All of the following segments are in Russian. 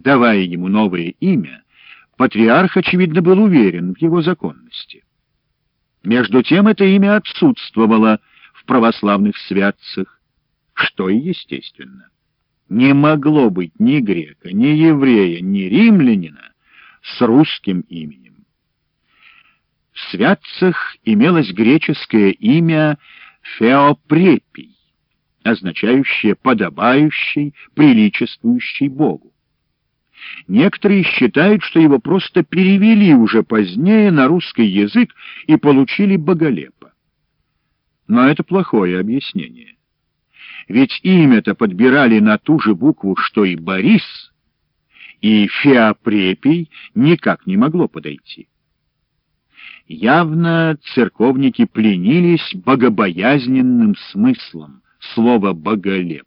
Давая ему новое имя, патриарх, очевидно, был уверен в его законности. Между тем это имя отсутствовало в православных святцах, что и естественно. Не могло быть ни грека, ни еврея, ни римлянина с русским именем. В святцах имелось греческое имя Феопрепий, означающее «подобающий», «приличествующий Богу». Некоторые считают, что его просто перевели уже позднее на русский язык и получили боголепо. Но это плохое объяснение. Ведь имя-то подбирали на ту же букву, что и Борис, и Феопрепий никак не могло подойти. Явно церковники пленились богобоязненным смыслом слова «боголеп»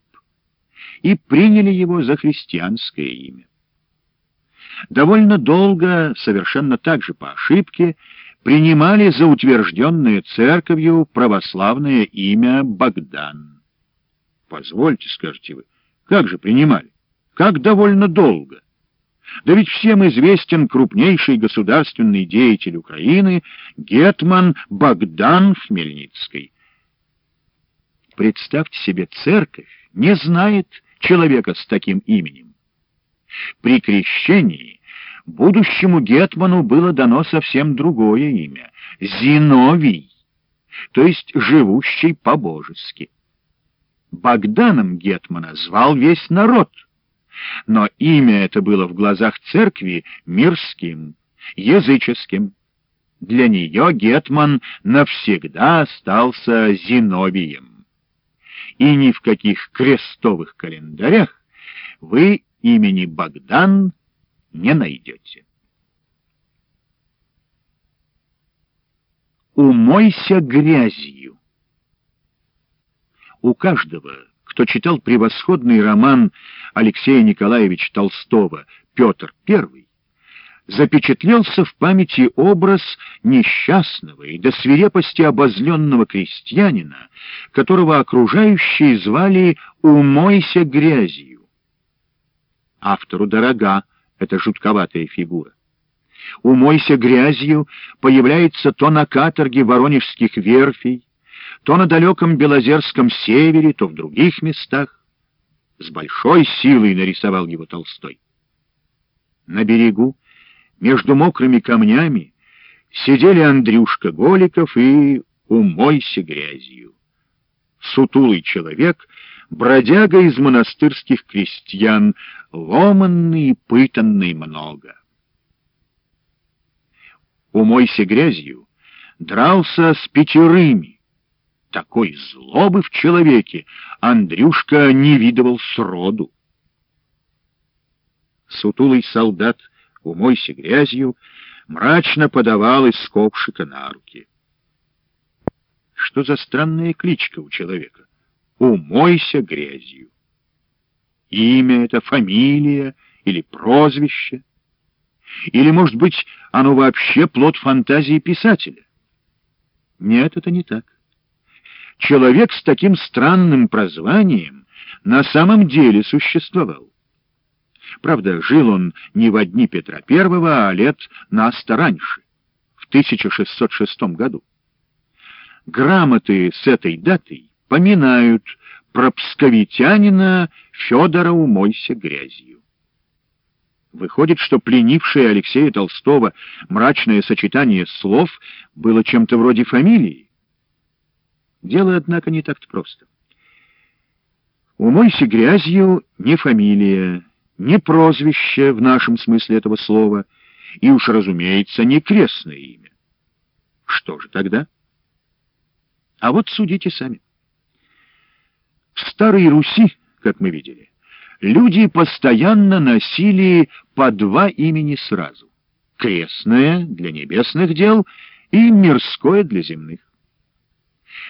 и приняли его за христианское имя. Довольно долго, совершенно так же по ошибке, принимали за утвержденное церковью православное имя Богдан. Позвольте, скажете вы, как же принимали? Как довольно долго? Да ведь всем известен крупнейший государственный деятель Украины Гетман Богдан Хмельницкий. Представьте себе, церковь не знает человека с таким именем. При крещении будущему Гетману было дано совсем другое имя — Зиновий, то есть живущий по-божески. Богданом Гетмана звал весь народ — но имя это было в глазах церкви мирским, языческим. Для нее Гетман навсегда остался Зиновием. И ни в каких крестовых календарях вы имени Богдан не найдете. Умойся грязью. У каждого кто читал превосходный роман Алексея Николаевича Толстого «Петр I», запечатлелся в памяти образ несчастного и до свирепости обозленного крестьянина, которого окружающие звали «Умойся грязью». Автору дорога эта жутковатая фигура. «Умойся грязью» появляется то на каторге воронежских верфей, то на далеком Белозерском севере, то в других местах. С большой силой нарисовал его Толстой. На берегу, между мокрыми камнями, сидели Андрюшка Голиков и «Умойся грязью». Сутулый человек, бродяга из монастырских крестьян, ломанный и пытанный много. «Умойся грязью» дрался с пятерыми, такой злобы в человеке Андрюшка не видывал сроду. Сутулый солдат, умойся грязью, мрачно подавал из ковшика на руки. Что за странная кличка у человека? Умойся грязью. Имя это, фамилия или прозвище? Или, может быть, оно вообще плод фантазии писателя? Нет, это не так человек с таким странным прозванием на самом деле существовал. Правда, жил он не в дни Петра I, а лет на сто раньше, в 1606 году. Грамоты с этой датой поминают про псковитянина Федора «Умойся грязью». Выходит, что пленившее Алексея Толстого мрачное сочетание слов было чем-то вроде фамилии. Дело, однако, не так-то просто. Умойся грязью не фамилия, не прозвище в нашем смысле этого слова, и уж, разумеется, не крестное имя. Что же тогда? А вот судите сами. В Старой Руси, как мы видели, люди постоянно носили по два имени сразу. Крестное для небесных дел и мирское для земных.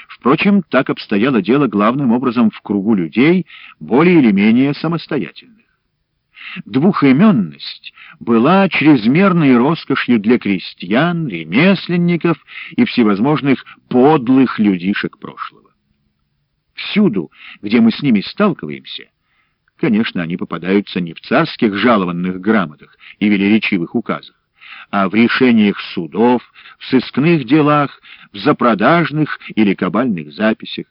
Впрочем, так обстояло дело главным образом в кругу людей, более или менее самостоятельных. Двухименность была чрезмерной роскошью для крестьян, ремесленников и всевозможных подлых людишек прошлого. Всюду, где мы с ними сталкиваемся, Конечно, они попадаются не в царских жалованных грамотах и велеречивых указах, а в решениях судов, в сыскных делах, в запродажных или кабальных записях.